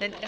等你个